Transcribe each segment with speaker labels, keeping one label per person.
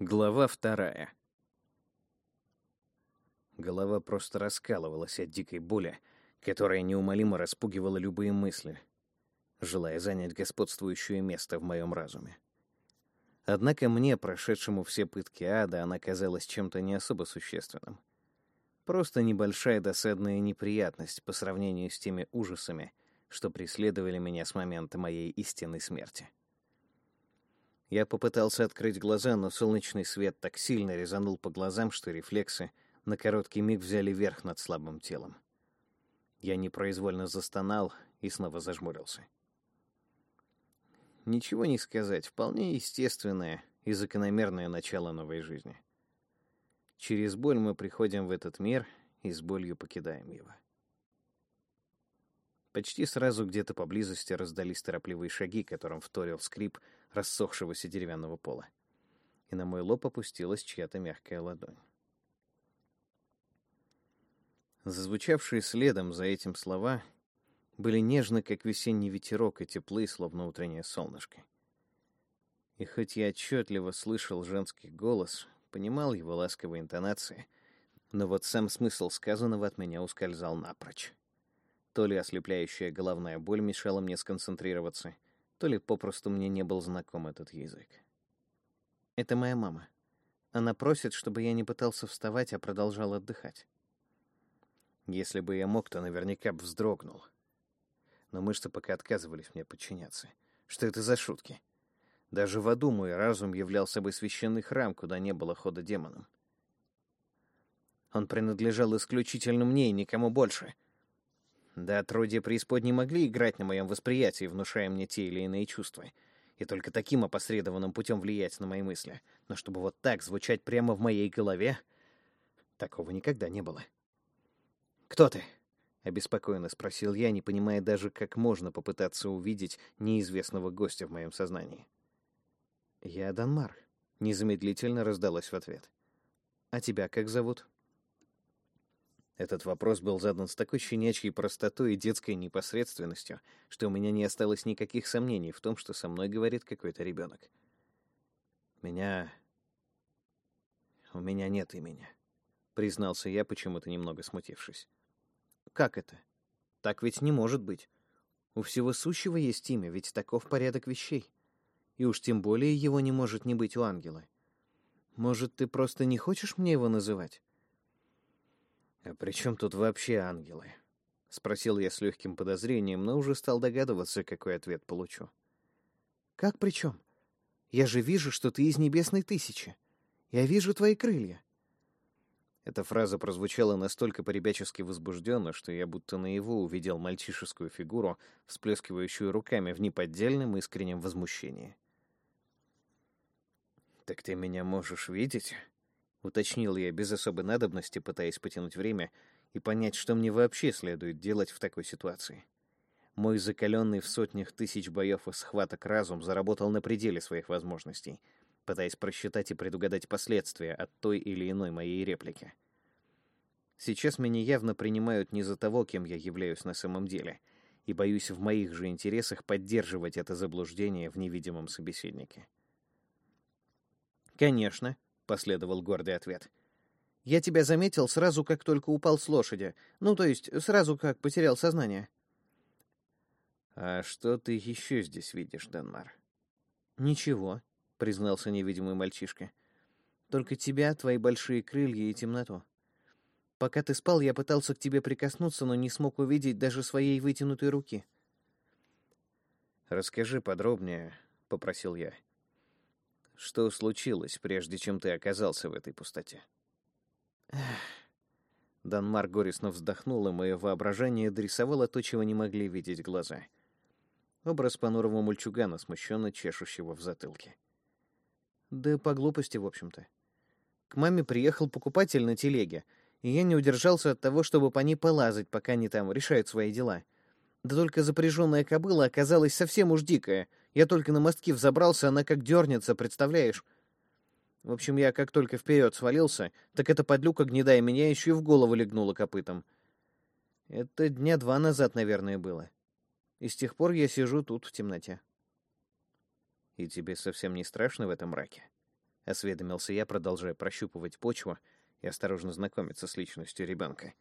Speaker 1: Глава вторая. Голова просто раскалывалась от дикой боли, которая неумолимо распугивала любые мысли, желая занять господствующее место в моем разуме. Однако мне, прошедшему все пытки ада, она казалась чем-то не особо существенным. Просто небольшая досадная неприятность по сравнению с теми ужасами, что преследовали меня с момента моей истинной смерти. Я попытался открыть глаза, но солнечный свет так сильно резанул по глазам, что рефлексы на короткий миг взяли верх над слабым телом. Я непроизвольно застонал и снова зажмурился. Ничего не сказать, вполне естественное и закономерное начало новой жизни. Через боль мы приходим в этот мир и с болью покидаем его. Почти сразу где-то поблизости раздались торопливые шаги, которым вторил скрип рассохшегося деревянного пола. И на мой лоб опустилась чья-то мягкая ладонь. Зазвучавшие следом за этим слова были нежны, как весенний ветерок, и теплы, словно утреннее солнышко. И хоть я отчетливо слышал женский голос, понимал его ласковые интонации, но вот сам смысл сказанного от меня ускользал напрочь. То ли ослепляющая головная боль мешала мне сконцентрироваться, то ли попросту мне не был знаком этот язык. Это моя мама. Она просит, чтобы я не пытался вставать, а продолжал отдыхать. Если бы я мог, то наверняка бы вздрогнул. Но мышцы пока отказывались мне подчиняться. Что это за шутки? Даже в аду мой разум являл собой священный храм, куда не было хода демонам. Он принадлежал исключительно мне и никому больше — да, отродья преисподней могли играть на моем восприятии, внушая мне те или иные чувства. И только таким опосредованным путем влиять на мои мысли. Но чтобы вот так звучать прямо в моей голове, такого никогда не было. «Кто ты?» — обеспокоенно спросил я, не понимая даже, как можно попытаться увидеть неизвестного гостя в моем сознании. «Я Данмар», — незамедлительно раздалось в ответ. «А тебя как зовут?» Этот вопрос был задан с такой щенячьей простотой и детской непосредственностью, что у меня не осталось никаких сомнений в том, что со мной говорит какой-то ребенок. Меня... У меня нет имени, признался я, почему-то немного смутившись. Как это? Так ведь не может быть. У всего сущего есть имя, ведь таков порядок вещей. И уж тем более его не может не быть у ангела. Может, ты просто не хочешь мне его называть? «А при чем тут вообще ангелы?» — спросил я с легким подозрением, но уже стал догадываться, какой ответ получу. «Как при чем? Я же вижу, что ты из небесной тысячи. Я вижу твои крылья». Эта фраза прозвучала настолько поребячески возбужденно, что я будто наяву увидел мальчишескую фигуру, всплескивающую руками в неподдельном искреннем возмущении. «Так ты меня можешь видеть?» — уточнил я без особой надобности, пытаясь потянуть время и понять, что мне вообще следует делать в такой ситуации. Мой закаленный в сотнях тысяч боев и схваток разум заработал на пределе своих возможностей, пытаясь просчитать и предугадать последствия от той или иной моей реплики. Сейчас меня явно принимают не за того, кем я являюсь на самом деле, и боюсь в моих же интересах поддерживать это заблуждение в невидимом собеседнике. «Конечно», последовал гордый ответ. Я тебя заметил сразу, как только упал с лошади. Ну, то есть, сразу как потерял сознание. А что ты еще здесь видишь, Данмар? Ничего, признался невидимый мальчишка. Только тебя, твои большие крылья и темноту. Пока ты спал, я пытался к тебе прикоснуться, но не смог увидеть даже своей вытянутой руки. Расскажи подробнее, попросил я. Что случилось, прежде чем ты оказался в этой пустоте? Данмар горестно вздохнул, и мое воображение дорисовало то, чего не могли видеть глаза. Образ понурого мальчугана, смущенно чешущего в затылке. Да по глупости, в общем-то. К маме приехал покупатель на телеге, и я не удержался от того, чтобы по ней полазать, пока они там решают свои дела. Да только запряженная кобыла оказалась совсем уж дикая, я только на мостки взобрался, она как дернется, представляешь? В общем, я как только вперед свалился, так эта подлюка, гнедая меня, еще и в голову легнула копытом. Это дня два назад, наверное, было. И с тех пор я сижу тут в темноте. И тебе совсем не страшно в этом мраке? осведомился я, продолжая прощупывать почву и осторожно знакомиться с личностью ребенка.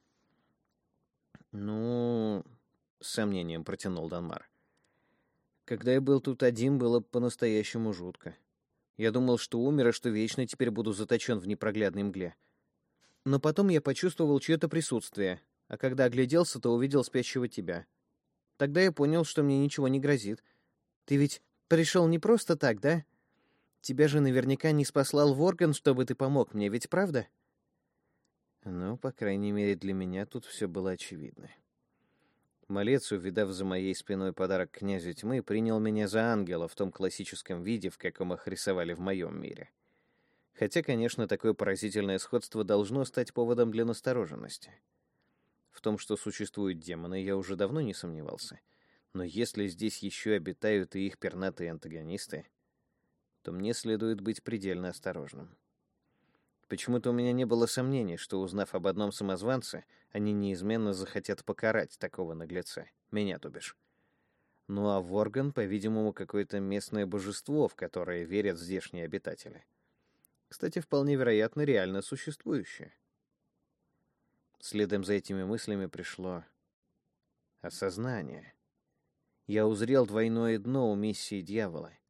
Speaker 1: «Ну...» — с сомнением протянул Данмар. «Когда я был тут один, было по-настоящему жутко. Я думал, что умер, и что вечно теперь буду заточен в непроглядной мгле. Но потом я почувствовал чье-то присутствие, а когда огляделся, то увидел спящего тебя. Тогда я понял, что мне ничего не грозит. Ты ведь пришел не просто так, да?» Тебя же наверняка не спаслал Ворган, чтобы ты помог мне, ведь правда? Ну, по крайней мере, для меня тут все было очевидно. Малец, увидав за моей спиной подарок князю тьмы, принял меня за ангела в том классическом виде, в каком их рисовали в моем мире. Хотя, конечно, такое поразительное сходство должно стать поводом для настороженности. В том, что существуют демоны, я уже давно не сомневался. Но если здесь еще обитают и их пернатые антагонисты, то мне следует быть предельно осторожным. Почему-то у меня не было сомнений, что, узнав об одном самозванце, они неизменно захотят покарать такого наглеца. Меня, то бишь. Ну а Ворган, по-видимому, какое-то местное божество, в которое верят здешние обитатели. Кстати, вполне вероятно, реально существующее. Следом за этими мыслями пришло осознание. Я узрел двойное дно у миссии дьявола —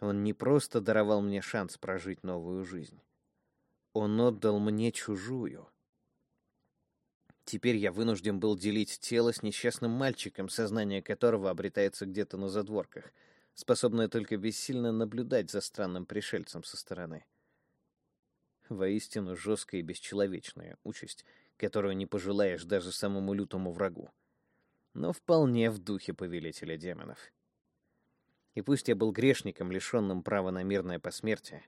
Speaker 1: он не просто даровал мне шанс прожить новую жизнь. Он отдал мне чужую. Теперь я вынужден был делить тело с несчастным мальчиком, сознание которого обретается где-то на задворках, способное только бессильно наблюдать за странным пришельцем со стороны. Воистину жесткая и бесчеловечная участь, которую не пожелаешь даже самому лютому врагу. Но вполне в духе повелителя демонов. И пусть я был грешником, лишенным права на мирное посмертие,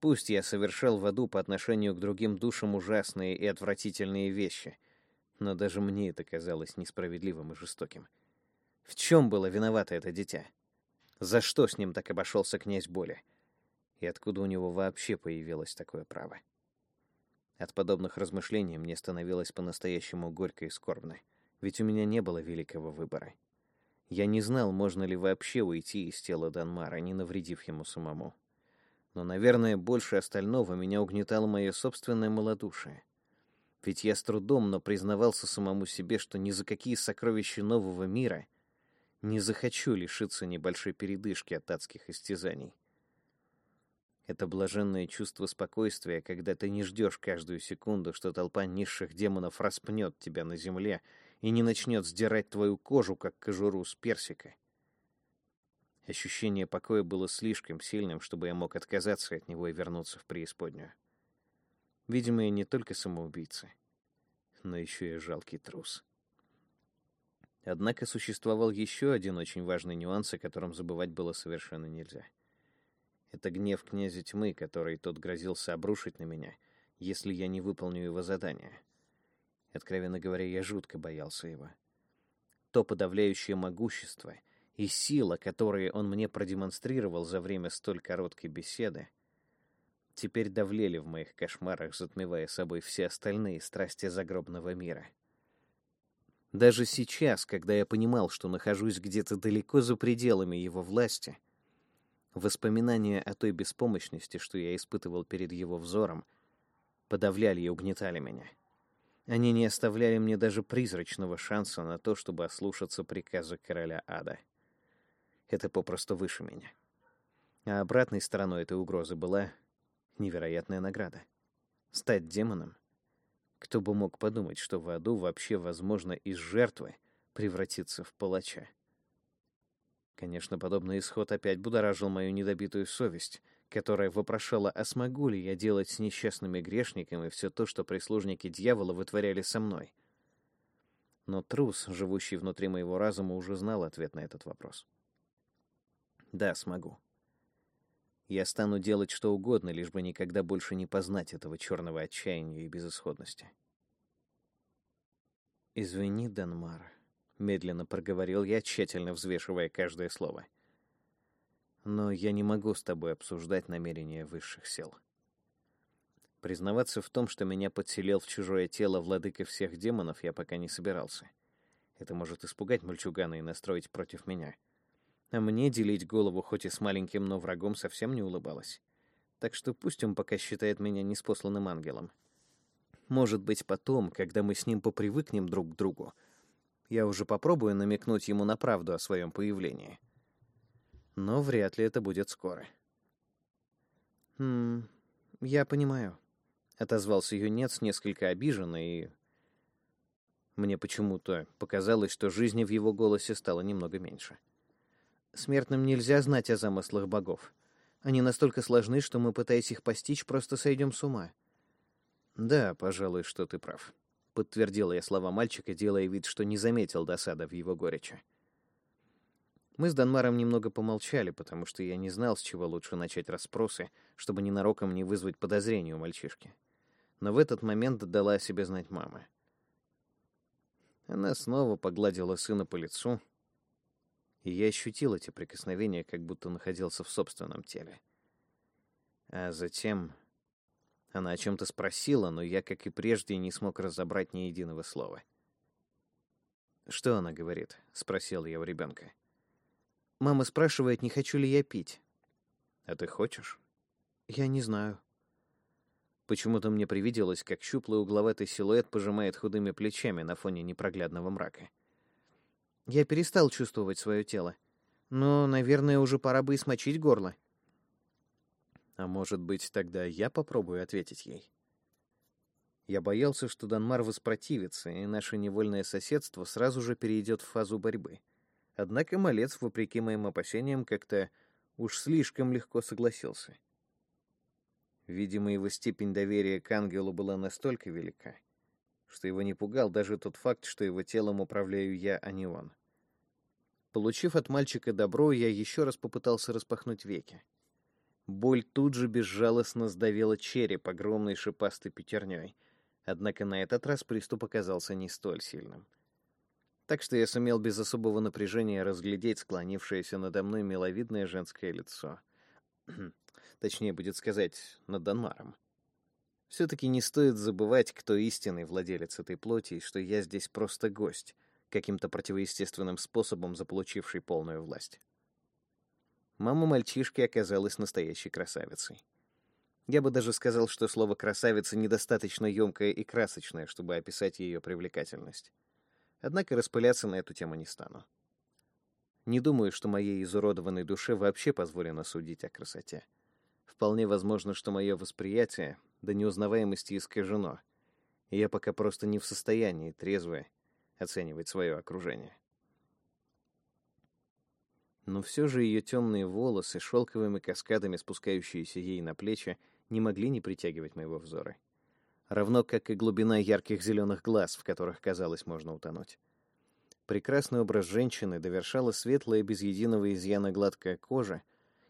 Speaker 1: пусть я совершал в аду по отношению к другим душам ужасные и отвратительные вещи, но даже мне это казалось несправедливым и жестоким. В чем было виновато это дитя? За что с ним так обошелся князь Боли? И откуда у него вообще появилось такое право? От подобных размышлений мне становилось по-настоящему горько и скорбно, ведь у меня не было великого выбора. Я не знал, можно ли вообще уйти из тела Данмара, не навредив ему самому. Но, наверное, больше остального меня угнетало мое собственное малодушие. Ведь я с трудом, но признавался самому себе, что ни за какие сокровища нового мира не захочу лишиться небольшой передышки от адских истязаний. Это блаженное чувство спокойствия, когда ты не ждешь каждую секунду, что толпа низших демонов распнет тебя на земле и не начнет сдирать твою кожу, как кожуру с персика. Ощущение покоя было слишком сильным, чтобы я мог отказаться от него и вернуться в преисподнюю. Видимо, я не только самоубийца, но еще и жалкий трус. Однако существовал еще один очень важный нюанс, о котором забывать было совершенно нельзя. Это гнев князя тьмы, который тот грозился обрушить на меня, если я не выполню его задание. Откровенно говоря, я жутко боялся его. То подавляющее могущество и сила, которые он мне продемонстрировал за время столь короткой беседы, теперь давлели в моих кошмарах, затмевая собой все остальные страсти загробного мира. Даже сейчас, когда я понимал, что нахожусь где-то далеко за пределами его власти, воспоминания о той беспомощности, что я испытывал перед его взором, подавляли и угнетали меня. Они не оставляли мне даже призрачного шанса на то, чтобы ослушаться приказа короля ада. Это попросту выше меня. А обратной стороной этой угрозы была невероятная награда. Стать демоном? Кто бы мог подумать, что в аду вообще возможно из жертвы превратиться в палача? Конечно, подобный исход опять будоражил мою недобитую совесть — которая вопрошала, а смогу ли я делать с несчастными грешниками все то, что прислужники дьявола вытворяли со мной. Но трус, живущий внутри моего разума, уже знал ответ на этот вопрос. Да, смогу. Я стану делать что угодно, лишь бы никогда больше не познать этого черного отчаяния и безысходности. «Извини, Данмар», — медленно проговорил я, тщательно взвешивая каждое слово — но я не могу с тобой обсуждать намерения высших сил. Признаваться в том, что меня подселил в чужое тело владыка всех демонов, я пока не собирался. Это может испугать мальчугана и настроить против меня. А мне делить голову хоть и с маленьким, но врагом совсем не улыбалось. Так что пусть он пока считает меня неспосланным ангелом. Может быть, потом, когда мы с ним попривыкнем друг к другу, я уже попробую намекнуть ему на правду о своем появлении. Но вряд ли это будет скоро. «Хм, я понимаю», — отозвался юнец несколько обиженно, и мне почему-то показалось, что жизни в его голосе стало немного меньше. «Смертным нельзя знать о замыслах богов. Они настолько сложны, что мы, пытаясь их постичь, просто сойдем с ума. Да, пожалуй, что ты прав. Подтвердила я слова мальчика, делая вид, что не заметил досада в его горечи. Мы с Данмаром немного помолчали, потому что я не знал, с чего лучше начать расспросы, чтобы ненароком не вызвать подозрений у мальчишки. Но в этот момент дала о себе знать мама. Она снова погладила сына по лицу, и я ощутил эти прикосновения, как будто находился в собственном теле. А затем она о чем-то спросила, но я, как и прежде, не смог разобрать ни единого слова. «Что она говорит?» — спросил я у ребенка. «Мама спрашивает, не хочу ли я пить». «А ты хочешь?» «Я не знаю». Почему-то мне привиделось, как щуплый угловатый силуэт пожимает худыми плечами на фоне непроглядного мрака. Я перестал чувствовать свое тело. Но, наверное, уже пора бы и смочить горло. А может быть, тогда я попробую ответить ей? Я боялся, что Данмар воспротивится, и наше невольное соседство сразу же перейдет в фазу борьбы. Однако малец, вопреки моим опасениям, как-то уж слишком легко согласился. Видимо, его степень доверия к ангелу была настолько велика, что его не пугал даже тот факт, что его телом управляю я, а не он. Получив от мальчика добро, я еще раз попытался распахнуть веки. Боль тут же безжалостно сдавила череп огромной шипастой пятерней, однако на этот раз приступ оказался не столь сильным. Так что я сумел без особого напряжения разглядеть склонившееся надо мной миловидное женское лицо. Точнее будет сказать, над Данмаром. Все-таки не стоит забывать, кто истинный владелец этой плоти, и что я здесь просто гость — каким-то противоестественным способом заполучивший полную власть. Мама мальчишки оказалась настоящей красавицей. Я бы даже сказал, что слово «красавица» недостаточно емкое и красочное, чтобы описать ее привлекательность. Однако распыляться на эту тему не стану. Не думаю, что моей изуродованной душе вообще позволено судить о красоте. Вполне возможно, что мое восприятие до неузнаваемости искажено, и я пока просто не в состоянии трезво оценивать свое окружение. Но все же ее темные волосы, шелковыми каскадами спускающиеся ей на плечи, не могли не притягивать моего взора. Равно как и глубина ярких зеленых глаз, в которых, казалось, можно утонуть. Прекрасный образ женщины довершала светлая, без единого изъяна гладкая кожа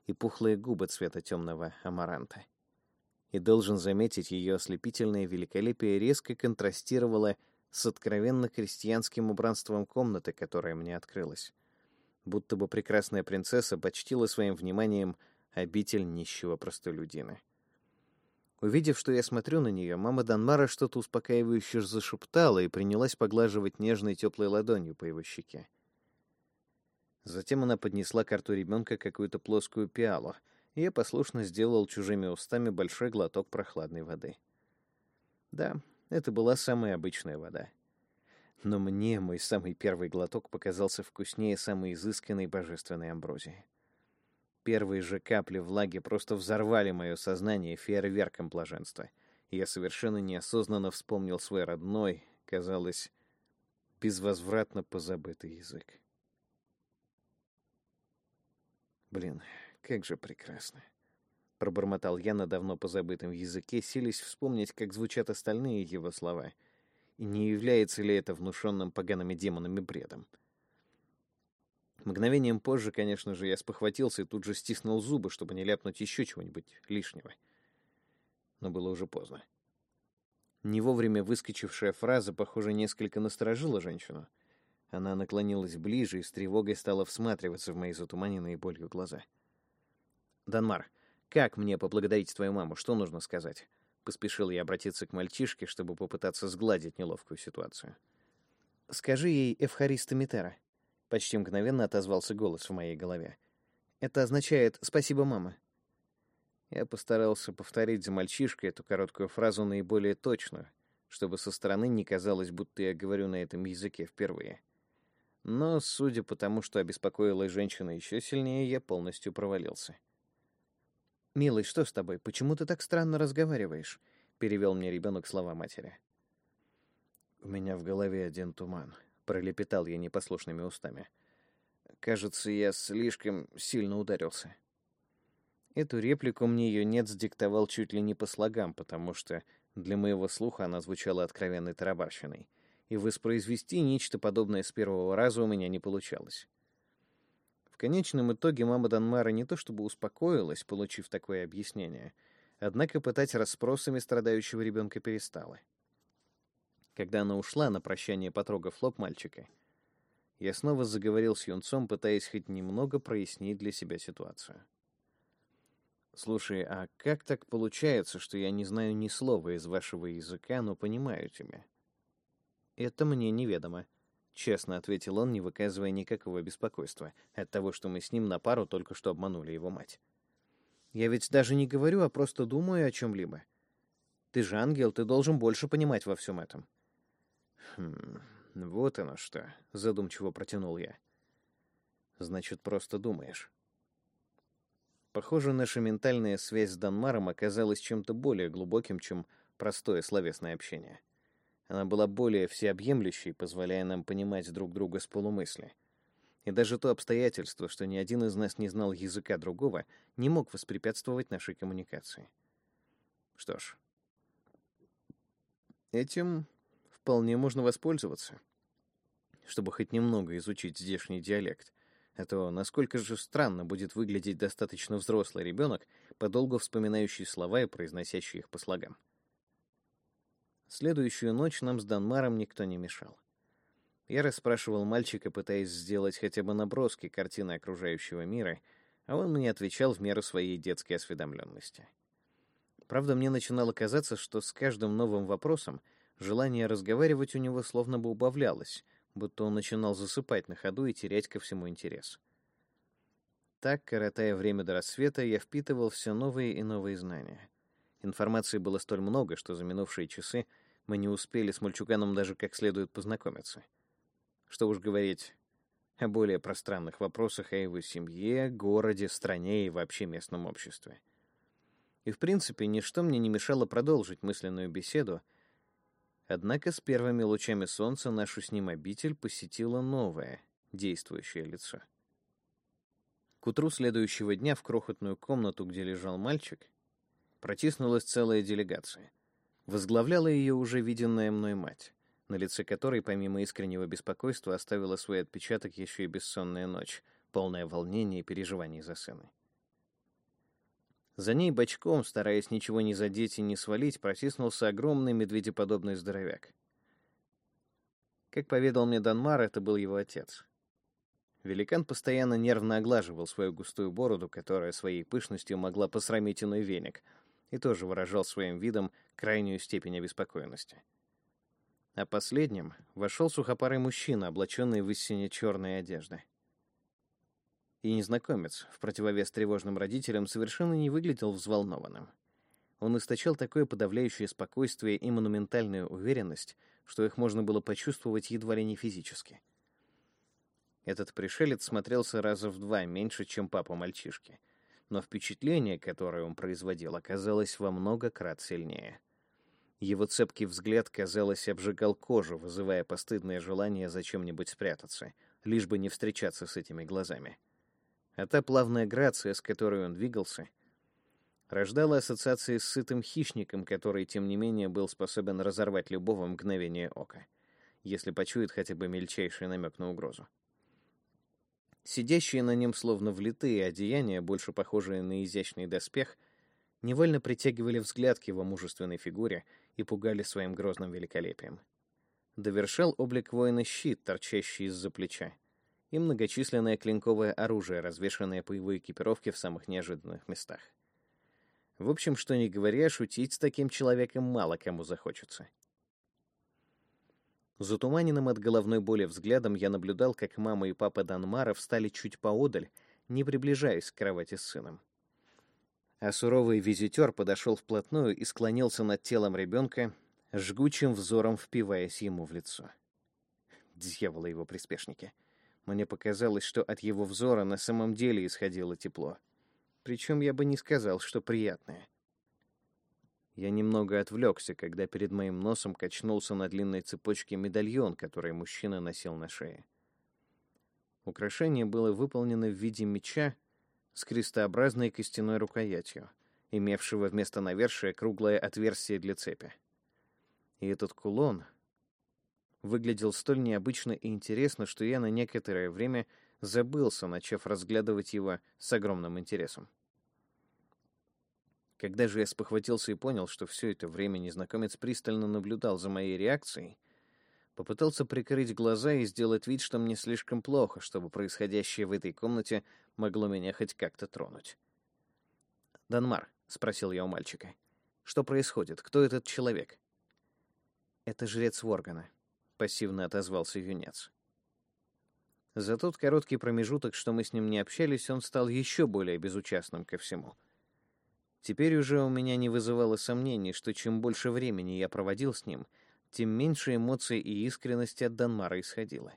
Speaker 1: и пухлые губы цвета темного амаранта. И должен заметить, ее ослепительное великолепие резко контрастировало с откровенно крестьянским убранством комнаты, которая мне открылась. Будто бы прекрасная принцесса почтила своим вниманием обитель нищего простолюдина. Увидев, что я смотрю на нее, мама Данмара что-то успокаивающе зашептала и принялась поглаживать нежной теплой ладонью по его щеке. Затем она поднесла к рту ребенка какую-то плоскую пиалу, и я послушно сделал чужими устами большой глоток прохладной воды. Да, это была самая обычная вода. Но мне мой самый первый глоток показался вкуснее самой изысканной божественной амброзии. Первые же капли влаги просто взорвали мое сознание фейерверком блаженства. Я совершенно неосознанно вспомнил свой родной, казалось, безвозвратно позабытый язык. Блин, как же прекрасно. Пробормотал я на давно позабытом языке, силясь вспомнить, как звучат остальные его слова. И не является ли это внушенным погаными демонами бредом? Мгновением позже, конечно же, я спохватился и тут же стиснул зубы, чтобы не ляпнуть еще чего-нибудь лишнего. Но было уже поздно. Не вовремя выскочившая фраза, похоже, несколько насторожила женщину. Она наклонилась ближе и с тревогой стала всматриваться в мои затуманенные болью глаза. «Данмар, «Как мне поблагодарить твою маму? Что нужно сказать?» Поспешил я обратиться к мальчишке, чтобы попытаться сгладить неловкую ситуацию. «Скажи ей Эвхариста Митера», — почти мгновенно отозвался голос в моей голове. «Это означает «спасибо, мама». Я постарался повторить за мальчишкой эту короткую фразу наиболее точно, чтобы со стороны не казалось, будто я говорю на этом языке впервые. Но, судя по тому, что обеспокоила женщина еще сильнее, я полностью провалился.
Speaker 2: «Милый, что с тобой? Почему ты так странно разговариваешь?» — перевел мне ребенок слова матери.
Speaker 1: «У меня в голове один туман», — пролепетал я непослушными устами. «Кажется, я слишком сильно ударился». Эту реплику мне ее нет сдиктовал чуть ли не по слогам, потому что для моего слуха она звучала откровенной тарабарщиной, и воспроизвести нечто подобное с первого раза у меня не получалось. В конечном итоге мама Данмара не то чтобы успокоилась, получив такое объяснение, однако пытать расспросами страдающего ребенка перестала. Когда она ушла, на прощание потрогав лоб мальчика, я снова заговорил с юнцом, пытаясь хоть немного прояснить для себя ситуацию. «Слушай, а как так получается, что я не знаю ни слова из вашего языка, но понимаю тебя?»
Speaker 2: «Это мне неведомо», — честно ответил он, не выказывая никакого беспокойства от того, что мы с ним на пару только что обманули его мать. «Я ведь даже не говорю, а просто думаю о чем-либо. Ты же ангел, ты должен больше понимать во всем этом».
Speaker 1: «Хм, вот оно что», — задумчиво протянул я. «Значит, просто думаешь». Похоже, наша ментальная связь с Данмаром оказалась чем-то более глубоким, чем простое словесное общение. Она была более всеобъемлющей, позволяя нам понимать друг друга с полумысли. И даже то обстоятельство, что ни один из нас не знал языка другого, не мог воспрепятствовать нашей коммуникации. Что ж, этим вполне можно воспользоваться, чтобы хоть немного изучить здешний диалект, а то насколько же странно будет выглядеть достаточно взрослый ребенок, подолгу вспоминающий слова и произносящий их по слогам. Следующую ночь нам с Данмаром никто не мешал. Я расспрашивал мальчика, пытаясь сделать хотя бы наброски картины окружающего мира, а он мне отвечал в меру своей детской осведомленности. Правда, мне начинало казаться, что с каждым новым вопросом желание разговаривать у него словно бы убавлялось — будто он начинал засыпать на ходу и терять ко всему интерес. Так, коротая время до рассвета, я впитывал все новые и новые знания. Информации было столь много, что за минувшие часы мы не успели с мальчуганом даже как следует познакомиться. Что уж говорить о более пространных вопросах о его семье, городе, стране и вообще местном обществе. И, в принципе, ничто мне не мешало продолжить мысленную беседу, Однако с первыми лучами солнца нашу с ним обитель посетило новое, действующее лицо. К утру следующего дня в крохотную комнату, где лежал мальчик, протиснулась целая делегация. Возглавляла ее уже виденная мной мать, на лице которой, помимо искреннего беспокойства, оставила свой отпечаток еще и бессонная ночь, полная волнения и переживаний за сына. За ней бочком, стараясь ничего не задеть и не свалить, протиснулся огромный медведеподобный здоровяк. Как поведал мне Данмар, это был его отец. Великан постоянно нервно оглаживал свою густую бороду, которая своей пышностью могла посрамить иной веник, и тоже выражал своим видом крайнюю степень обеспокоенности. А последним вошел сухопарый мужчина, облаченный в истине черной одежды. И незнакомец, в противовес тревожным родителям, совершенно не выглядел взволнованным. Он источал такое подавляющее спокойствие и монументальную уверенность, что их можно было почувствовать едва ли не физически. Этот пришелец смотрелся раза в два меньше, чем папа мальчишки, но впечатление, которое он производил, оказалось во много крат сильнее. Его цепкий взгляд, казалось, обжигал кожу, вызывая постыдное желание зачем-нибудь спрятаться, лишь бы не встречаться с этими глазами а та плавная грация, с которой он двигался, рождала ассоциации с сытым хищником, который, тем не менее, был способен разорвать любого мгновения ока, если почует хотя бы мельчайший намек на угрозу. Сидящие на нем словно влитые одеяния, больше похожие на изящный доспех, невольно притягивали взгляд к его мужественной фигуре и пугали своим грозным великолепием. Довершал облик воина щит, торчащий из-за плеча и многочисленное клинковое оружие, развешанное по его экипировке в самых неожиданных местах. В общем, что ни говоря, шутить с таким человеком мало кому захочется. Затуманенным от головной боли взглядом я наблюдал, как мама и папа Данмара встали чуть поодаль, не приближаясь к кровати с сыном. а суровый визитер подошел вплотную и склонился над телом ребенка, жгучим взором впиваясь ему в лицо. Дьяволы его приспешники. Мне показалось, что от его взора на самом деле исходило тепло. Причем я бы не сказал, что приятное. Я немного отвлекся, когда перед моим носом качнулся на длинной цепочке медальон, который мужчина носил на шее. Украшение было выполнено в виде меча с крестообразной костяной рукоятью, имевшего вместо навершия круглое отверстие для цепи. И этот кулон выглядел столь необычно и интересно, что я на некоторое время забылся, начав разглядывать его с огромным интересом. Когда же я спохватился и понял, что все это время незнакомец пристально наблюдал за моей реакцией, попытался прикрыть глаза и сделать вид, что мне слишком плохо, чтобы происходящее в этой комнате могло меня хоть как-то тронуть. «Данмар», — спросил я у мальчика, — «что происходит? Кто этот человек?» «Это жрец Воргана», пассивно отозвался юнец. За тот короткий промежуток, что мы с ним не общались, он стал еще более безучастным ко всему. Теперь уже у меня не вызывало сомнений, что чем больше времени я проводил с ним, тем меньше эмоций и искренности от Данмара исходило.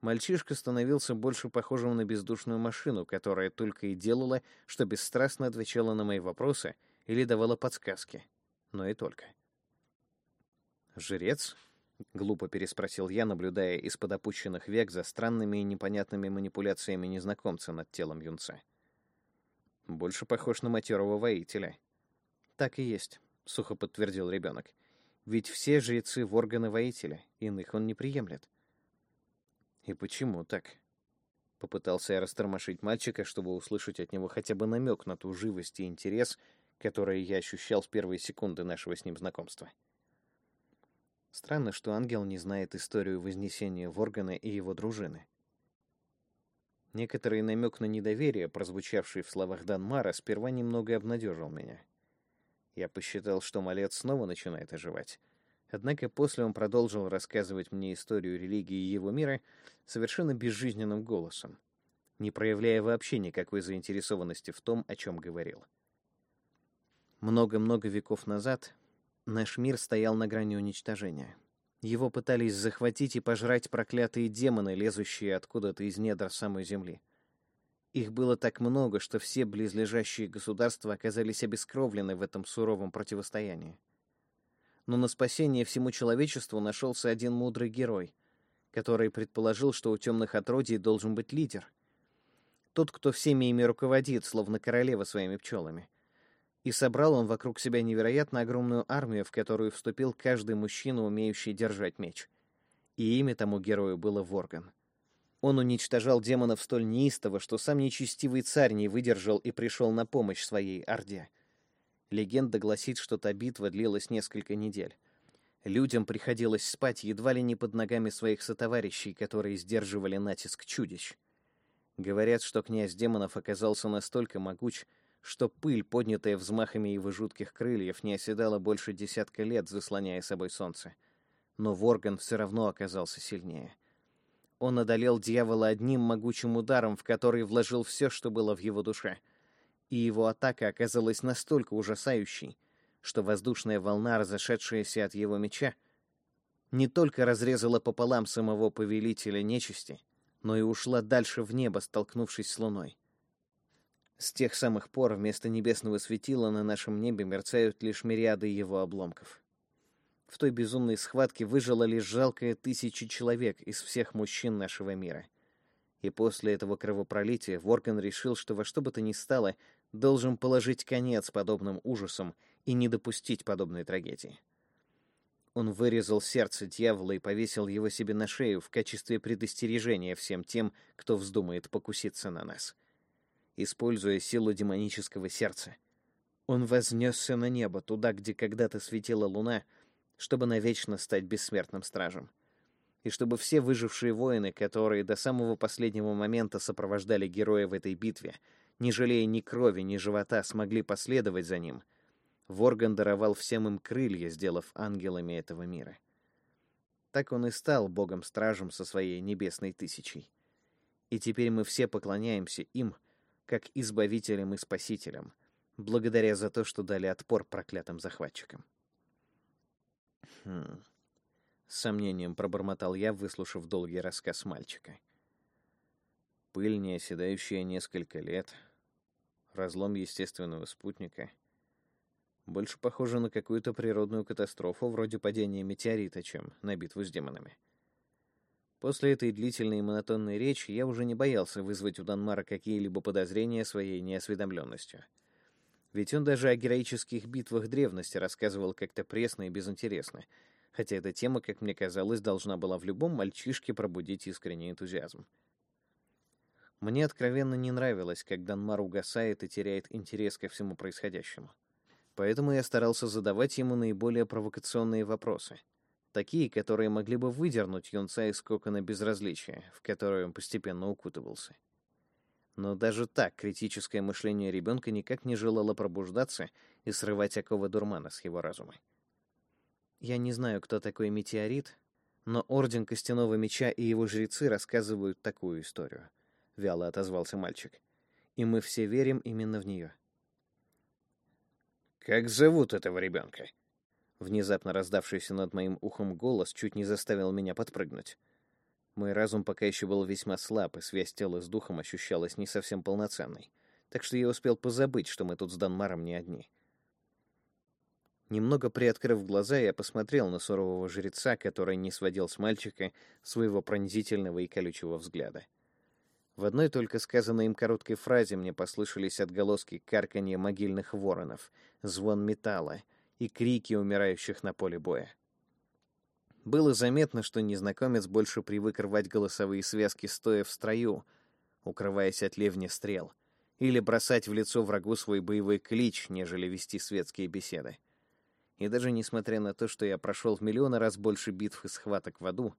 Speaker 1: Мальчишка становился больше похожим на бездушную машину, которая только и делала, что бесстрастно отвечала на мои вопросы или давала подсказки. Но и только. «Жрец?» — глупо переспросил я, наблюдая из-под опущенных век за странными и непонятными манипуляциями незнакомца над телом юнца. «Больше похож на матерого воителя». «Так и есть», — сухо подтвердил ребенок. «Ведь все жрецы в органы воителя, иных он не приемлет». «И почему так?» Попытался я растормошить мальчика, чтобы услышать от него хотя бы намек на ту живость и интерес, которые я ощущал с первой секунды нашего с ним знакомства. Странно, что ангел не знает историю вознесения Воргана и его дружины. Некоторый намек на недоверие, прозвучавший в словах Данмара, сперва немного обнадежил меня. Я посчитал, что малец снова начинает оживать. Однако после он продолжил рассказывать мне историю религии и его мира совершенно безжизненным голосом, не проявляя вообще никакой заинтересованности в том, о чем говорил. Много-много веков назад Наш мир стоял на грани уничтожения. Его пытались захватить и пожрать проклятые демоны, лезущие откуда-то из недр самой земли. Их было так много, что все близлежащие государства оказались обескровлены в этом суровом противостоянии. Но на спасение всему человечеству нашелся один мудрый герой, который предположил, что у темных отродий должен быть лидер. Тот, кто всеми ими руководит, словно королева своими пчелами — и собрал он вокруг себя невероятно огромную армию, в которую вступил каждый мужчина, умеющий держать меч. И имя тому герою было Ворган. Он уничтожал демонов столь неистово, что сам нечестивый царь не выдержал и пришел на помощь своей орде. Легенда гласит, что та битва длилась несколько недель. Людям приходилось спать едва ли не под ногами своих сотоварищей, которые сдерживали натиск чудищ. Говорят, что князь демонов оказался настолько могуч, что пыль, поднятая взмахами его жутких крыльев, не оседала больше десятка лет, заслоняя собой солнце. Но Ворган все равно оказался сильнее. Он одолел дьявола одним могучим ударом, в который вложил все, что было в его душе. И его атака оказалась настолько ужасающей, что воздушная волна, разошедшаяся от его меча, не только разрезала пополам самого повелителя нечисти, но и ушла дальше в небо, столкнувшись с луной. С тех самых пор вместо небесного светила на нашем небе мерцают лишь мириады его обломков. В той безумной схватке выжило лишь жалкое тысячи человек из всех мужчин нашего мира. И после этого кровопролития Ворган решил, что во что бы то ни стало, должен положить конец подобным ужасам и не допустить подобной трагедии. Он вырезал сердце дьявола и повесил его себе на шею в качестве предостережения всем тем, кто вздумает покуситься на нас — используя силу демонического сердца. Он вознесся на небо, туда, где когда-то светила луна, чтобы навечно стать бессмертным стражем. И чтобы все выжившие воины, которые до самого последнего момента сопровождали героя в этой битве, не жалея ни крови, ни живота, смогли последовать за ним, Ворган даровал всем им крылья, сделав ангелами этого мира. Так он и стал богом-стражем со своей небесной тысячей. И теперь мы все поклоняемся им — как избавителем и спасителем,
Speaker 2: благодаря за то, что дали отпор проклятым захватчикам. Хм. С сомнением пробормотал я, выслушав долгий рассказ мальчика. Пыль, не оседающая несколько лет, разлом естественного спутника. Больше похоже на какую-то природную катастрофу, вроде падения метеорита, чем на битву с демонами. После этой длительной и монотонной речи я уже не боялся вызвать у Данмара какие-либо подозрения своей неосведомленностью. Ведь он даже о героических битвах древности рассказывал как-то пресно и безинтересно, хотя эта тема, как мне казалось, должна была в любом мальчишке пробудить искренний энтузиазм. Мне откровенно не нравилось, как Данмар угасает и теряет интерес ко всему происходящему. Поэтому я старался задавать ему наиболее провокационные вопросы. Такие, которые могли бы выдернуть юнца из кокона безразличия, в которое он постепенно укутывался. Но даже так критическое мышление ребенка никак не желало пробуждаться и срывать оковы дурмана с его разума. Я не знаю, кто такой метеорит, но Орден Костяного Меча и его жрецы рассказывают такую историю — вяло отозвался мальчик. И мы все верим именно в нее.
Speaker 1: Как зовут этого ребенка?
Speaker 2: Внезапно раздавшийся над моим ухом голос чуть не заставил меня подпрыгнуть. Мой разум пока еще был весьма слаб, и связь тела с духом ощущалась не совсем полноценной. Так что я успел позабыть, что мы тут с Данмаром не одни. Немного приоткрыв глаза, я посмотрел на сурового жреца, который не сводил с мальчика своего пронзительного и колючего взгляда. В одной только сказанной им короткой фразе мне послышались отголоски карканья могильных воронов, звон металла и крики умирающих на поле боя. Было заметно, что незнакомец больше привык рвать голосовые связки стоя в строю, укрываясь от ливня стрел, или бросать в лицо врагу свой боевой клич, нежели вести светские беседы. И даже несмотря на то, что я прошел в миллионы раз больше битв и схваток в аду,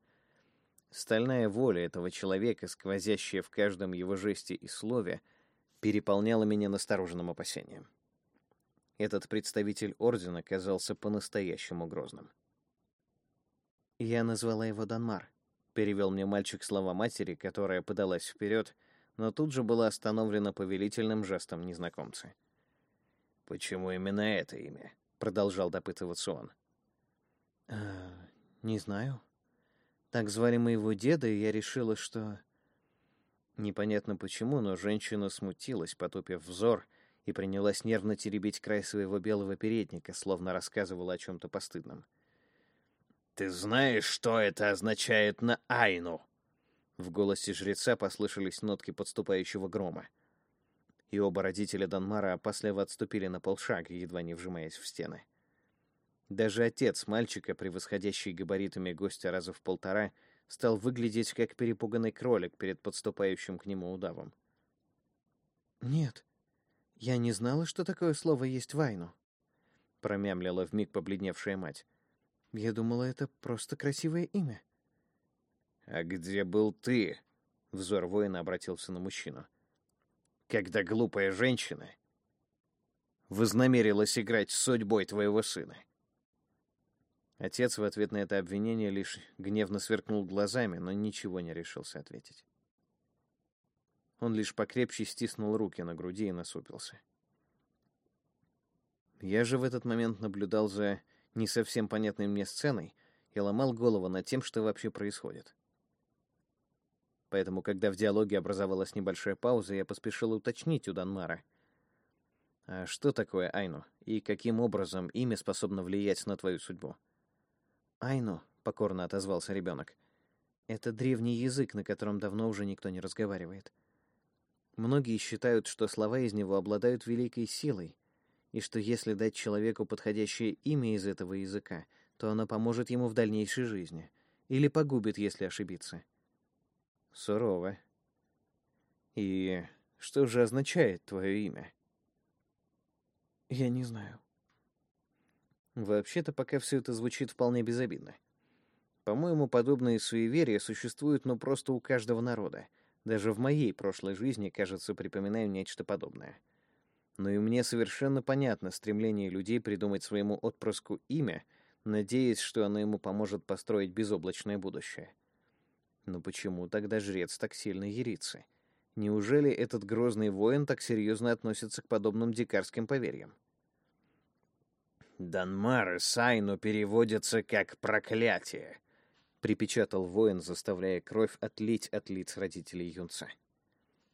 Speaker 2: Стальная воля этого человека, сквозящая в каждом его жесте и слове, переполняла меня настороженным опасением. Этот представитель ордена казался по-настоящему грозным. «Я назвала его Данмар», — перевел мне мальчик слова матери, которая подалась вперед, но тут же была остановлена повелительным жестом незнакомца.
Speaker 1: «Почему именно это имя?» — продолжал допытываться он.
Speaker 2: «Э, «Не знаю», так звали моего деда, и я решила, что... Непонятно почему, но женщина смутилась, потупив взор, и принялась нервно теребить край своего белого передника, словно рассказывала о чем-то постыдном.
Speaker 1: «Ты знаешь, что это означает на Айну?»
Speaker 2: В голосе жреца послышались нотки подступающего грома. И оба родителя Данмара опасливо отступили на полшага, едва не вжимаясь в стены. Даже отец мальчика, превосходящий габаритами гостя раза в полтора, стал выглядеть как перепуганный кролик перед подступающим к нему удавом. «Нет, я не знала, что такое слово есть вайну», — промямлила вмиг побледневшая мать. «Я думала, это просто красивое имя».
Speaker 1: «А где был ты?» — взор воина обратился на мужчину. «Когда глупая женщина вознамерилась играть с судьбой твоего сына».
Speaker 2: Отец в ответ на это обвинение лишь гневно сверкнул глазами, но ничего не решился ответить. Он лишь покрепче стиснул руки на груди и насупился. Я же в этот момент наблюдал за не совсем понятной мне сценой и ломал голову над тем, что вообще происходит. Поэтому, когда в диалоге образовалась небольшая пауза, я поспешил уточнить у Данмара. А что такое Айну, и каким образом имя способно влиять на твою судьбу? «Айну», — покорно отозвался ребенок. «Это древний язык, на котором давно уже никто не разговаривает. Многие считают, что слова из него обладают великой силой, и что если дать человеку подходящее имя из этого языка, то оно поможет ему в дальнейшей жизни или погубит, если ошибиться».
Speaker 1: «Сурово. И что же означает твое имя?»
Speaker 2: «Я не знаю», Вообще-то пока все это звучит вполне безобидно. По-моему, подобные суеверия существуют, ну, просто у каждого народа. Даже в моей прошлой жизни, кажется, припоминаю нечто подобное. Но и мне совершенно понятно стремление людей придумать своему отпрыску имя, надеясь, что оно ему поможет построить безоблачное будущее. Но почему тогда жрец так сильно ярится?
Speaker 1: Неужели этот грозный воин так серьезно относится к подобным дикарским поверьям?
Speaker 2: «Данмар и Сайну переводятся как «проклятие», — припечатал воин, заставляя кровь отлить от лиц родителей юнца.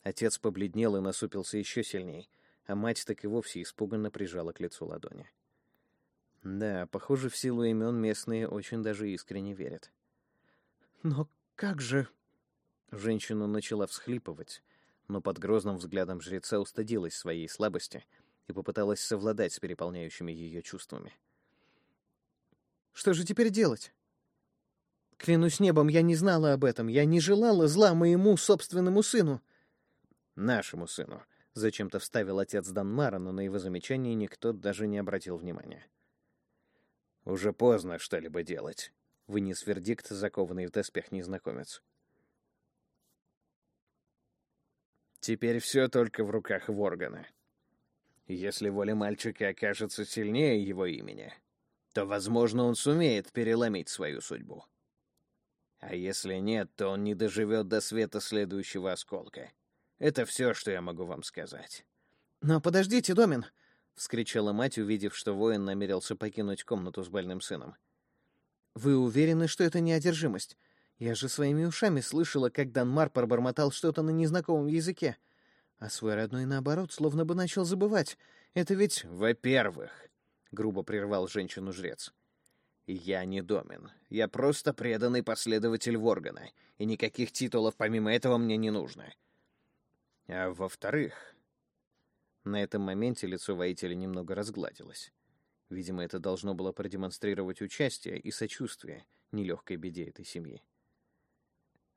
Speaker 1: Отец побледнел и насупился еще сильней, а мать так и вовсе испуганно прижала к лицу ладони. Да, похоже, в силу имен местные очень даже искренне верят.
Speaker 3: «Но как же...»
Speaker 1: Женщина начала всхлипывать, но под грозным взглядом жреца устыдилась своей слабости и попыталась совладать с переполняющими ее чувствами.
Speaker 3: «Что же теперь делать?» «Клянусь небом, я не знала об этом. Я не желала зла моему собственному сыну».
Speaker 1: «Нашему сыну», — зачем-то вставил отец Данмара, но на его замечание никто даже не обратил внимания.
Speaker 2: «Уже поздно что-либо делать», — вынес вердикт, закованный в доспех незнакомец. Теперь все только в руках Воргана. Если воля мальчика окажется сильнее его имени, то, возможно, он сумеет переломить свою судьбу. А если нет, то он не доживет до света следующего осколка. Это все, что я могу вам сказать.
Speaker 3: «Но подождите, Домин!»
Speaker 1: — вскричала мать, увидев, что воин намерился покинуть комнату с больным сыном.
Speaker 3: «Вы уверены, что это не одержимость? Я же своими ушами слышала, как Данмар пробормотал что-то на незнакомом языке. А свой родной, наоборот, словно бы начал забывать. Это ведь...
Speaker 2: Во-первых, — грубо прервал женщину жрец, — я не домен. Я просто преданный последователь Воргана, и никаких титулов помимо этого мне не нужно. А во-вторых...
Speaker 1: На этом моменте лицо воителя немного разгладилось. Видимо, это должно было продемонстрировать участие и сочувствие нелегкой беде этой семьи.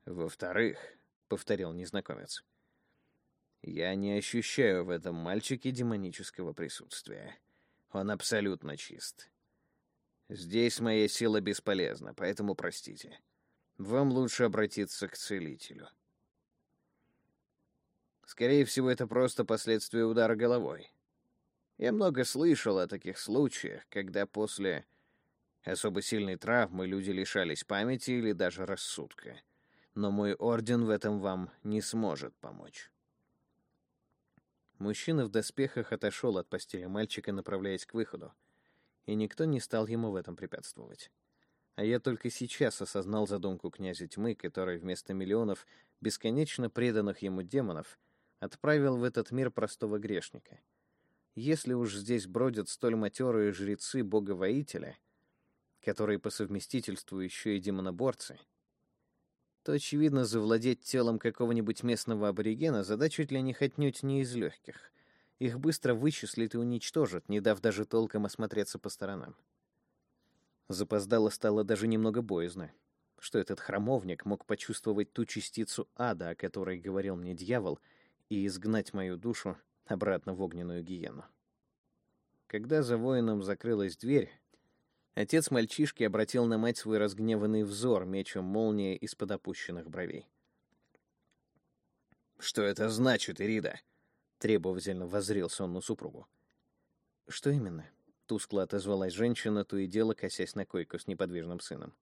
Speaker 2: «Во-вторых», — повторил незнакомец, — «я не ощущаю в этом мальчике демонического присутствия. Он абсолютно чист. Здесь моя сила бесполезна, поэтому простите. Вам лучше обратиться к целителю». Скорее всего, это просто последствия удара головой. Я много слышал о таких случаях, когда после особо сильной травмы люди лишались памяти или даже рассудка но мой орден в этом вам не сможет помочь.
Speaker 1: Мужчина в доспехах отошел от постели мальчика, направляясь к выходу, и никто не стал ему в этом препятствовать. А я только сейчас осознал задумку князя тьмы, который вместо миллионов бесконечно преданных ему демонов отправил в этот мир простого грешника. Если уж здесь бродят столь матерые жрецы бога-воителя, которые по совместительству еще и демоноборцы, то, очевидно, завладеть телом какого-нибудь местного аборигена задача для них отнюдь не из легких. Их быстро вычислят и уничтожат, не дав даже толком осмотреться по сторонам. Запоздало стало даже немного боязно, что этот храмовник мог почувствовать ту частицу ада, о которой говорил мне дьявол, и изгнать мою душу обратно в огненную гиену. Когда за воином закрылась дверь, Отец мальчишки обратил на мать свой разгневанный взор мечом молнии из-под опущенных бровей.
Speaker 2: «Что это значит, Ирида?» — требовательно воззрился он на супругу.
Speaker 1: «Что именно?» — тускло отозвалась женщина, то и дело косясь на койку с неподвижным сыном.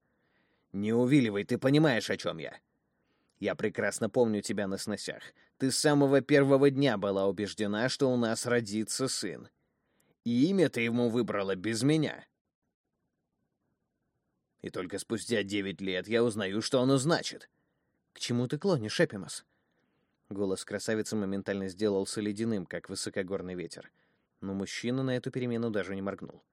Speaker 2: «Не увиливай, ты понимаешь, о чем я. Я прекрасно помню тебя на сносях. Ты с самого первого дня была убеждена, что у нас родится сын. И имя ты ему выбрала без меня. И только спустя девять лет я узнаю, что оно значит.
Speaker 3: К чему ты клонишь, Эпимас?
Speaker 1: Голос красавицы моментально сделался ледяным, как высокогорный ветер. Но мужчина на эту перемену даже не моргнул.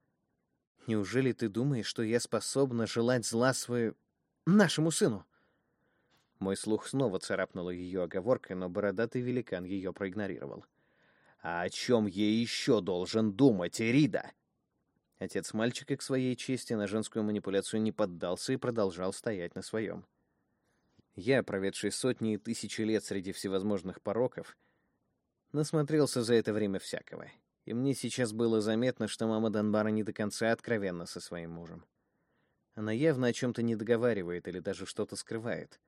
Speaker 1: Неужели ты думаешь, что я способна желать зла свою... нашему сыну? Мой слух снова царапнула ее оговоркой, но бородатый великан ее проигнорировал.
Speaker 2: «А о чем ей еще должен думать Эрида?»
Speaker 1: Отец мальчика к своей чести на женскую манипуляцию не поддался и продолжал стоять на своем. Я, проведший сотни и тысячи лет среди всевозможных пороков, насмотрелся за это время всякого. И мне сейчас было заметно, что мама Донбара не до конца откровенна со своим мужем. Она явно о чем-то не договаривает или даже что-то скрывает.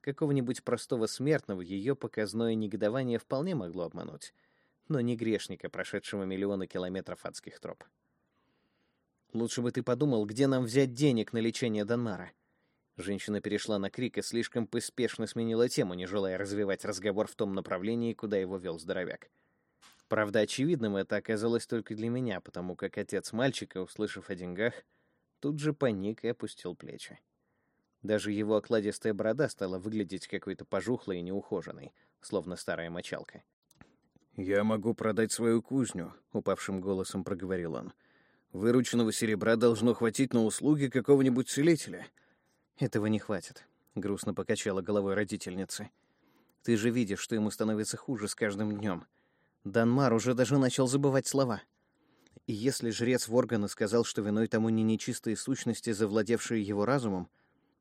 Speaker 1: Какого-нибудь простого смертного ее показное негодование вполне могло обмануть, но не грешника, прошедшего миллионы километров адских троп. Лучше бы ты подумал, где нам взять денег на лечение Данмара. Женщина перешла на крик и слишком поспешно сменила тему, не желая развивать разговор в том направлении, куда его вел здоровяк. Правда, очевидным это оказалось только для меня, потому как отец мальчика, услышав о деньгах, тут же паник и опустил плечи. Даже его окладистая борода стала выглядеть какой-то пожухлой и неухоженной, словно старая мочалка. «Я могу продать свою кузню», — упавшим голосом проговорил он. «Вырученного серебра должно хватить на услуги какого-нибудь целителя».
Speaker 2: «Этого не хватит», — грустно покачала головой родительница. «Ты же видишь, что ему становится хуже с каждым днем. Данмар уже даже начал забывать слова. И если жрец Воргана сказал, что виной тому не нечистые сущности, завладевшие его разумом,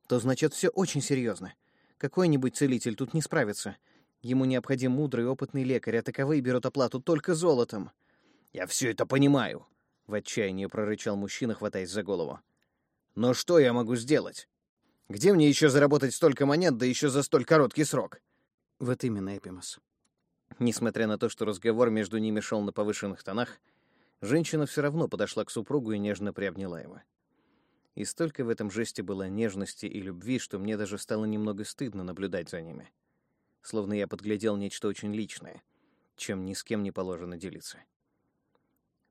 Speaker 2: то значит все очень серьезно. Какой-нибудь целитель тут не справится. Ему необходим мудрый опытный лекарь, а таковые берут оплату только золотом.
Speaker 1: «Я все это понимаю», — в отчаянии прорычал мужчина, хватаясь за голову. «Но что я могу сделать? Где мне еще заработать столько монет, да еще за столь короткий срок?»
Speaker 2: Вот именно, Эпимас. Несмотря на то, что разговор между ними шел на повышенных тонах, женщина все равно подошла к супругу и нежно приобняла его. И столько в этом жесте было нежности и любви, что мне даже стало немного стыдно наблюдать за ними. Словно я подглядел нечто очень личное, чем ни с кем не положено делиться.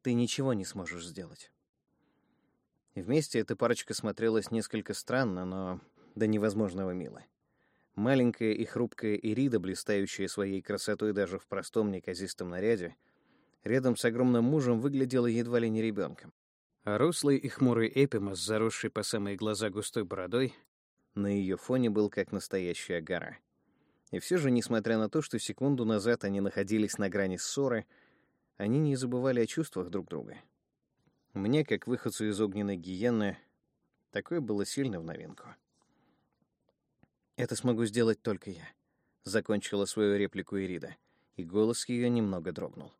Speaker 2: Ты ничего не сможешь сделать. Вместе эта парочка смотрелась несколько странно, но до невозможного мило. Маленькая и хрупкая Ирида, блистающая своей красотой даже в простом неказистом наряде, рядом с огромным мужем выглядела едва ли не ребенком. А рослый и хмурый Эпимас, заросший по самые глаза густой бородой, на ее фоне был как настоящая гора. И все же, несмотря на то, что секунду назад они находились на грани ссоры, они не забывали о чувствах друг друга. Мне, как выходцу из огненной гиены, такое было сильно в новинку. «Это смогу сделать только я», — закончила свою реплику Ирида, и голос ее немного дрогнул.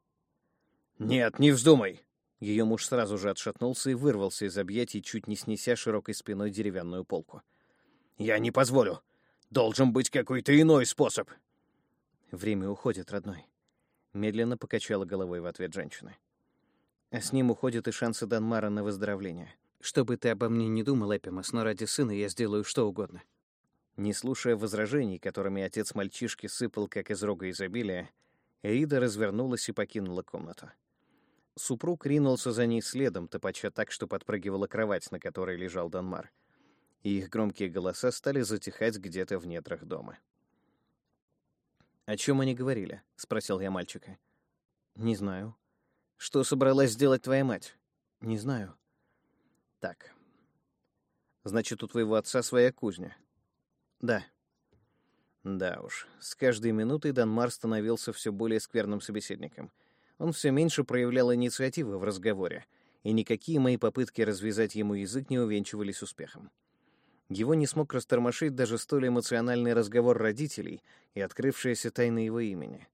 Speaker 1: «Нет, не вздумай!»
Speaker 2: Ее муж сразу же отшатнулся и вырвался из объятий, чуть не снеся широкой спиной деревянную полку.
Speaker 1: «Я не позволю! Должен быть какой-то иной способ!»
Speaker 2: «Время уходит, родной», — медленно покачала головой в ответ женщина. «А с ним уходят и шансы Данмара на выздоровление. Что бы ты обо мне не думал, Эпимас, но ради сына я сделаю что угодно». Не слушая возражений, которыми отец мальчишки сыпал, как из рога изобилия, Эрида развернулась и покинула комнату. Супруг ринулся за ней следом, топача так, что подпрыгивала кровать, на которой лежал Данмар. И их громкие голоса стали затихать где-то в недрах дома. «О чем они говорили?» — спросил я мальчика. «Не знаю». «Что собралась сделать твоя мать?» «Не знаю». «Так. Значит, у твоего отца своя кузня?» «Да». Да уж, с каждой минутой Данмар становился все более скверным собеседником — он все меньше проявлял инициативы в разговоре, и никакие мои попытки развязать ему язык не увенчивались успехом. Его не смог растормошить даже столь эмоциональный разговор родителей и открывшаяся тайна его имени.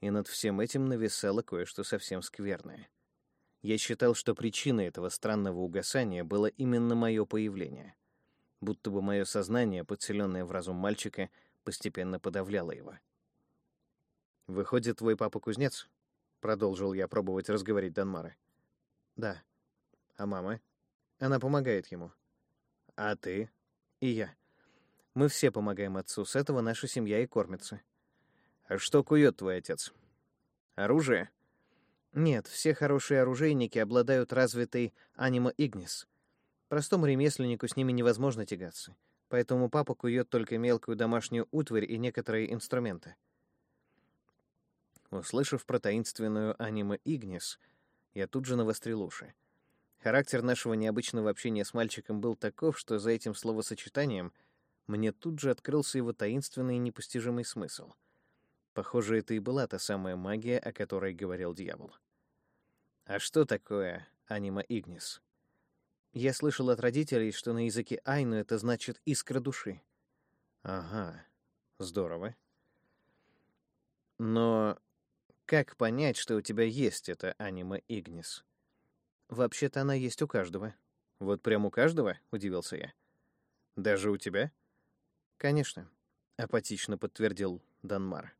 Speaker 2: И над всем этим нависало кое-что совсем скверное. Я считал, что причиной этого странного угасания было именно мое появление. Будто бы мое сознание, подселенное в разум мальчика, постепенно подавляло его. «Выходит, твой папа кузнец?» Продолжил я пробовать разговорить Данмара. Да. А мама? Она помогает ему. А ты? И я. Мы все помогаем отцу, с этого наша семья и кормится. А что кует твой отец? Оружие? Нет, все хорошие оружейники обладают развитой анима игнис. Простому ремесленнику с ними невозможно тягаться, поэтому папа кует только мелкую домашнюю утварь и некоторые инструменты. Услышав про таинственную аниме Игнис, я тут же навострил уши. Характер нашего необычного общения с мальчиком был таков, что за этим словосочетанием мне тут же открылся его таинственный и непостижимый смысл. Похоже, это и была та самая магия, о которой говорил дьявол. А что такое анима Игнис? Я слышал от родителей, что на языке Айну это значит «искра души». Ага, здорово. Но как понять, что у тебя есть эта анима Игнис? Вообще-то она есть у каждого. Вот прям у каждого? Удивился я. Даже у тебя? Конечно, апатично подтвердил Данмар.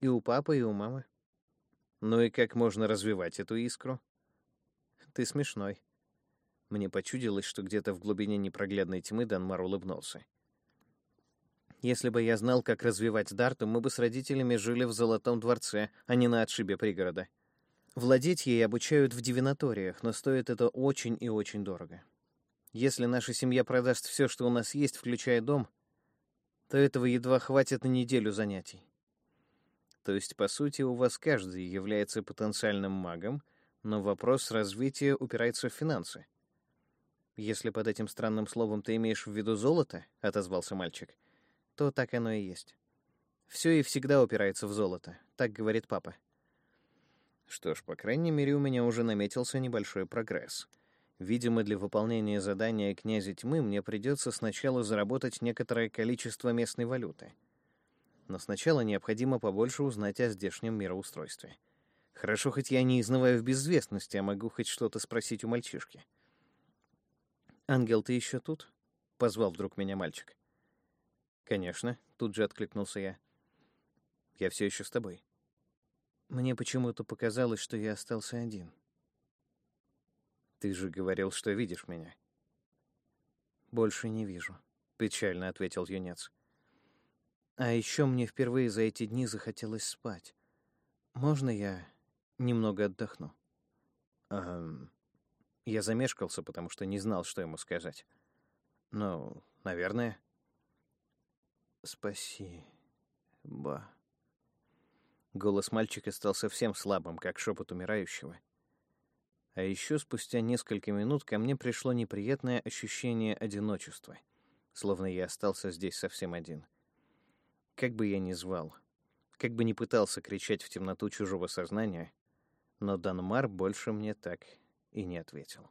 Speaker 2: И у папы, и у мамы. Ну и как можно развивать эту искру? Ты смешной.
Speaker 1: Мне почудилось, что где-то в глубине непроглядной тьмы Данмар улыбнулся. Если бы я знал, как развивать дар, то мы бы с родителями жили в Золотом дворце, а не на отшибе пригорода. Владеть ей обучают в дивинаториях, но стоит это очень и очень дорого. Если наша семья продаст все, что у нас есть, включая дом, то этого едва хватит на неделю занятий. То есть, по сути, у вас каждый является потенциальным магом, но вопрос развития упирается в финансы. Если под этим странным словом ты имеешь в виду золото, отозвался мальчик, то так оно и есть. Все и всегда упирается в золото, так говорит папа. Что ж, по крайней мере, у меня уже наметился небольшой прогресс. Видимо, для выполнения задания князя тьмы мне придется сначала заработать некоторое количество местной валюты. Но сначала необходимо побольше узнать о здешнем мироустройстве. Хорошо, хоть я не изнываю в безвестности, а могу хоть что-то спросить у мальчишки. «Ангел, ты еще тут?» — позвал вдруг меня мальчик. «Конечно», — тут же откликнулся я. «Я все еще с тобой». Мне почему-то показалось, что я остался один. Ты же говорил, что видишь меня. Больше не вижу, печально ответил юнец. А еще мне впервые за эти дни захотелось спать. Можно я немного отдохну? Эм, я замешкался, потому что не знал, что ему сказать. Ну, наверное. Спасибо. Голос мальчика стал совсем слабым, как шепот умирающего. А еще спустя несколько минут ко мне пришло неприятное ощущение одиночества, словно я остался здесь совсем один. Как бы я ни звал, как бы ни пытался кричать в темноту чужого сознания, но Данмар больше мне так и не ответил.